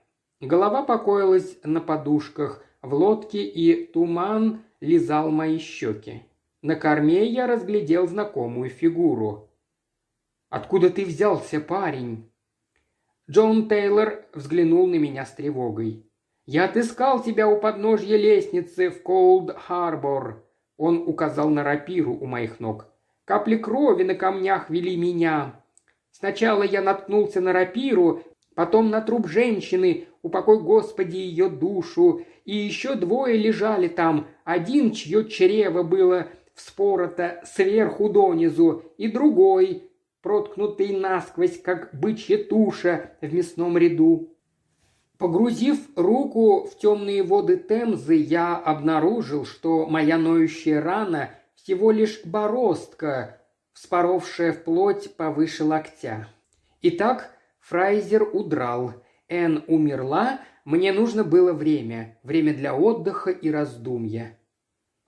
Голова покоилась на подушках в лодке, и туман лизал мои щеки. На корме я разглядел знакомую фигуру. «Откуда ты взялся, парень?» Джон Тейлор взглянул на меня с тревогой. «Я отыскал тебя у подножья лестницы в Колд-Харбор», — он указал на рапиру у моих ног. «Капли крови на камнях вели меня. Сначала я наткнулся на рапиру, потом на труп женщины, упокой Господи ее душу, и еще двое лежали там, один, чье чрево было вспорото сверху донизу, и другой, проткнутый насквозь, как бычья туша в мясном ряду. Погрузив руку в темные воды Темзы, я обнаружил, что моя ноющая рана всего лишь бороздка, вспоровшая в плоть повыше локтя. Итак, Фрайзер удрал, Энн умерла, мне нужно было время, время для отдыха и раздумья.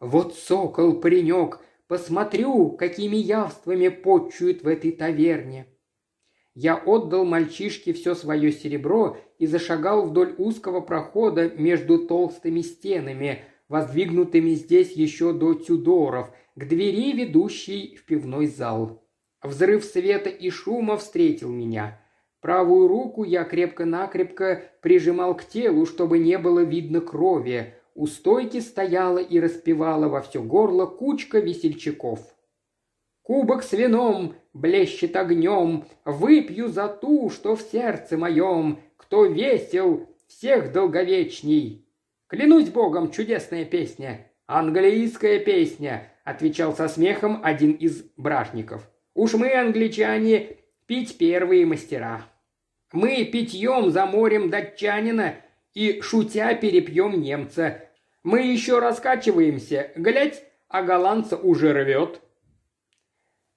Вот сокол, паренек, посмотрю, какими явствами почует в этой таверне. Я отдал мальчишке все свое серебро и зашагал вдоль узкого прохода между толстыми стенами, воздвигнутыми здесь еще до Тюдоров, к двери, ведущей в пивной зал. Взрыв света и шума встретил меня. Правую руку я крепко-накрепко прижимал к телу, чтобы не было видно крови. У стойки стояла и распевала во все горло кучка весельчаков. Кубок с вином блещет огнем, Выпью за ту, что в сердце моем, Кто весел, всех долговечней. Клянусь богом, чудесная песня, английская песня, отвечал со смехом один из бражников. Уж мы, англичане, пить первые мастера. Мы питьем заморем датчанина и, шутя, перепьем немца. Мы еще раскачиваемся, глядь, а голландца уже рвет.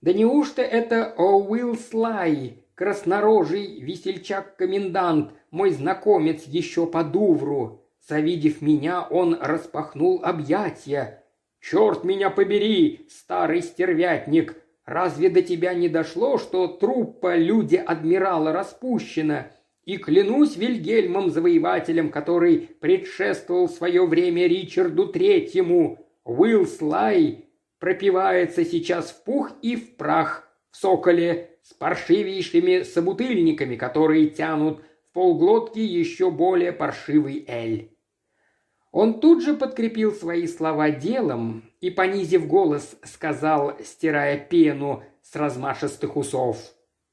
Да неужто это Оуилл Слай, краснорожий весельчак-комендант, мой знакомец еще по Дувру? Завидев меня, он распахнул объятия. «Черт меня побери, старый стервятник! Разве до тебя не дошло, что труппа люди адмирала распущена? И клянусь Вильгельмом Завоевателем, который предшествовал в свое время Ричарду Третьему, Уилл Слай пропивается сейчас в пух и в прах в соколе с паршивейшими собутыльниками, которые тянут в полглотки еще более паршивый эль. Он тут же подкрепил свои слова делом и, понизив голос, сказал, стирая пену с размашистых усов.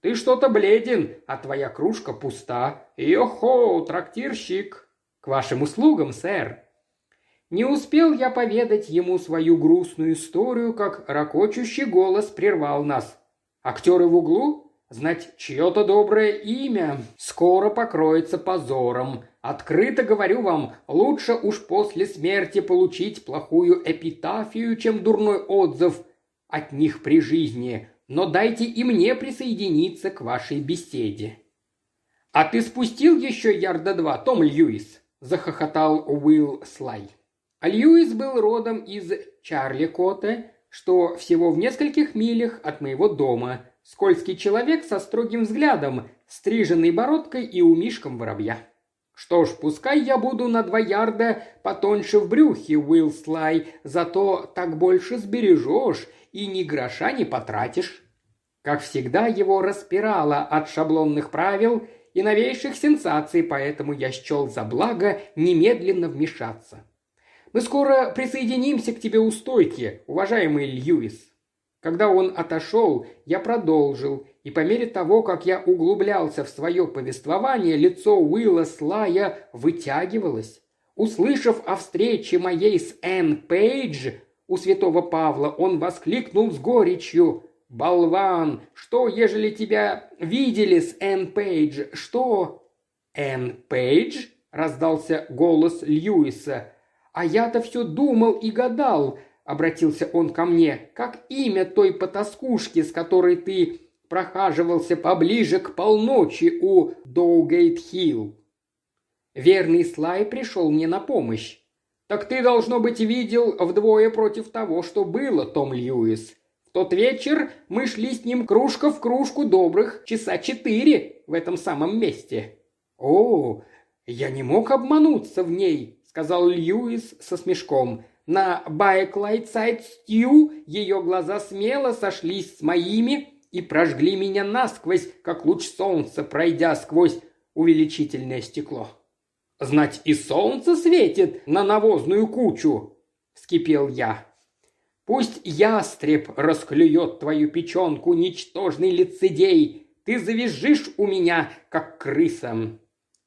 «Ты что-то бледен, а твоя кружка пуста. Йо-хо, трактирщик!» «К вашим услугам, сэр!» Не успел я поведать ему свою грустную историю, как ракочущий голос прервал нас. «Актеры в углу? Знать, чье-то доброе имя скоро покроется позором. Открыто говорю вам, лучше уж после смерти получить плохую эпитафию, чем дурной отзыв от них при жизни. Но дайте и мне присоединиться к вашей беседе». «А ты спустил еще ярда два, Том Льюис?» – захохотал Уилл Слай. Льюис был родом из Чарли-Кота, что всего в нескольких милях от моего дома. Скользкий человек со строгим взглядом, стриженной бородкой и умишком воробья. Что ж, пускай я буду на два ярда потоньше в брюхе, Уилл Слай, зато так больше сбережешь и ни гроша не потратишь. Как всегда, его распирало от шаблонных правил и новейших сенсаций, поэтому я счел за благо немедленно вмешаться. Мы скоро присоединимся к тебе у стойки, уважаемый Льюис». Когда он отошел, я продолжил, и по мере того, как я углублялся в свое повествование, лицо Уилла Слая вытягивалось. Услышав о встрече моей с Энн Пейдж у святого Павла, он воскликнул с горечью «Болван! Что, ежели тебя видели с Энн Пейдж? Что?» «Энн Пейдж?» – раздался голос Льюиса. «А я-то все думал и гадал», — обратился он ко мне, «как имя той потаскушки, с которой ты прохаживался поближе к полночи у Доугейт-Хилл». Верный Слай пришел мне на помощь. «Так ты, должно быть, видел вдвое против того, что было, Том Льюис. В тот вечер мы шли с ним кружка в кружку добрых часа четыре в этом самом месте». «О, я не мог обмануться в ней», сказал Льюис со смешком. На Байклайт-сайд Стью ее глаза смело сошлись с моими и прожгли меня насквозь, как луч солнца, пройдя сквозь увеличительное стекло. «Знать, и солнце светит на навозную кучу!» – вскипел я. «Пусть ястреб расклюет твою печенку, ничтожный лицедей! Ты завизжишь у меня, как крыса!»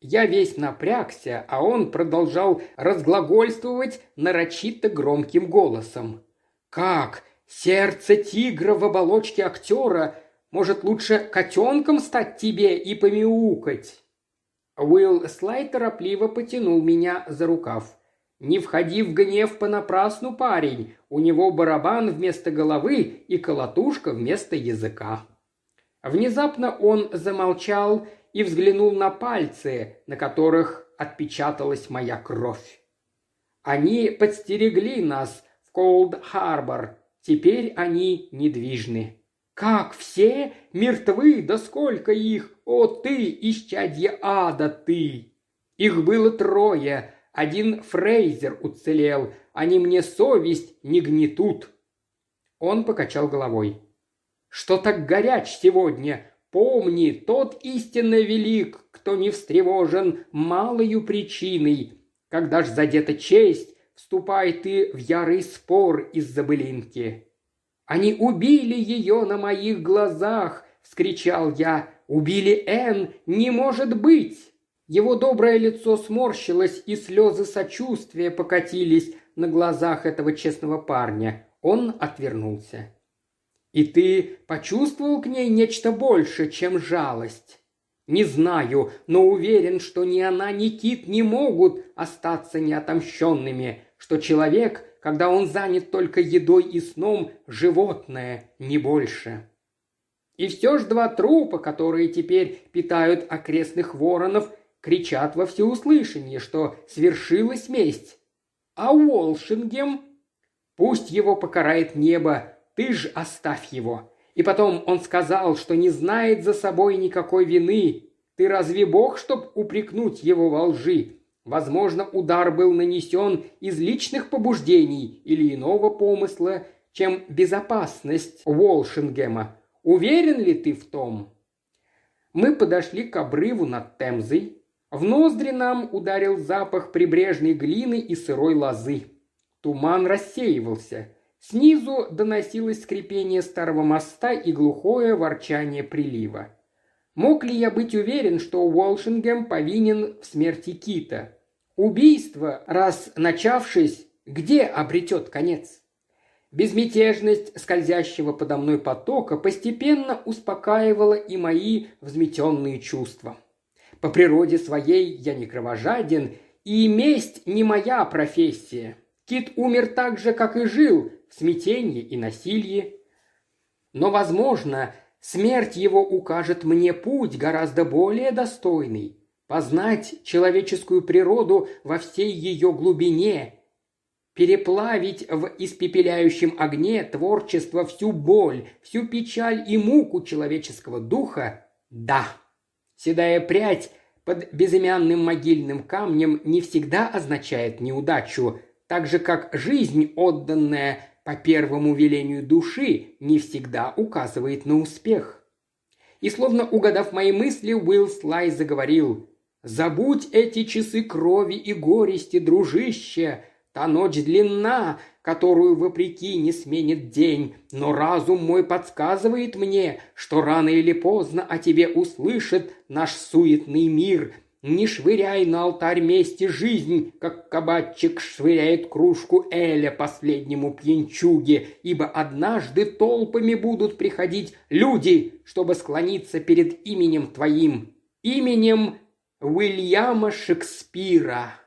Я весь напрягся, а он продолжал разглагольствовать нарочито громким голосом. «Как? Сердце тигра в оболочке актера может лучше котенком стать тебе и помяукать?» Уилл Слай торопливо потянул меня за рукав. «Не входи в гнев понапрасну, парень. У него барабан вместо головы и колотушка вместо языка». Внезапно он замолчал и взглянул на пальцы, на которых отпечаталась моя кровь. Они подстерегли нас в Колд-Харбор. Теперь они недвижны. Как все мертвы, да сколько их! О, ты, исчадье ада, ты! Их было трое, один Фрейзер уцелел, они мне совесть не гнетут. Он покачал головой. Что так горяч сегодня? Помни, тот истинно велик, кто не встревожен малою причиной. Когда ж задета честь, вступай ты в ярый спор из-за былинки. Они убили ее на моих глазах, вскричал я. Убили Эн, не может быть! Его доброе лицо сморщилось, и слезы сочувствия покатились на глазах этого честного парня. Он отвернулся. И ты почувствовал к ней нечто больше, чем жалость? Не знаю, но уверен, что ни она, ни Кит не могут остаться неотомщенными, что человек, когда он занят только едой и сном, животное, не больше. И все ж два трупа, которые теперь питают окрестных воронов, кричат во всеуслышание, что свершилась месть. А Уолшингем? Пусть его покарает небо, ты ж оставь его. И потом он сказал, что не знает за собой никакой вины. Ты разве бог, чтоб упрекнуть его во лжи? Возможно, удар был нанесен из личных побуждений или иного помысла, чем безопасность Волшингема. Уверен ли ты в том? Мы подошли к обрыву над Темзой. В ноздри нам ударил запах прибрежной глины и сырой лозы. Туман рассеивался. Снизу доносилось скрипение старого моста и глухое ворчание прилива. Мог ли я быть уверен, что Уолшингем повинен в смерти Кита? Убийство, раз начавшись, где обретет конец? Безмятежность скользящего подо мной потока постепенно успокаивала и мои взметенные чувства. По природе своей я не кровожаден, и месть не моя профессия. Кит умер так же, как и жил, смятении и насилии. Но, возможно, смерть его укажет мне путь гораздо более достойный – познать человеческую природу во всей ее глубине, переплавить в испепеляющем огне творчество всю боль, всю печаль и муку человеческого духа – да. Седая прядь под безымянным могильным камнем не всегда означает неудачу, так же как жизнь, отданная по первому велению души, не всегда указывает на успех. И словно угадав мои мысли, Уилл Слай заговорил «Забудь эти часы крови и горести, дружище, та ночь длинна, которую, вопреки, не сменит день, но разум мой подсказывает мне, что рано или поздно о тебе услышит наш суетный мир. Не швыряй на алтарь мести жизнь, как кабачик швыряет кружку Эля последнему пьянчуге, ибо однажды толпами будут приходить люди, чтобы склониться перед именем твоим, именем Уильяма Шекспира.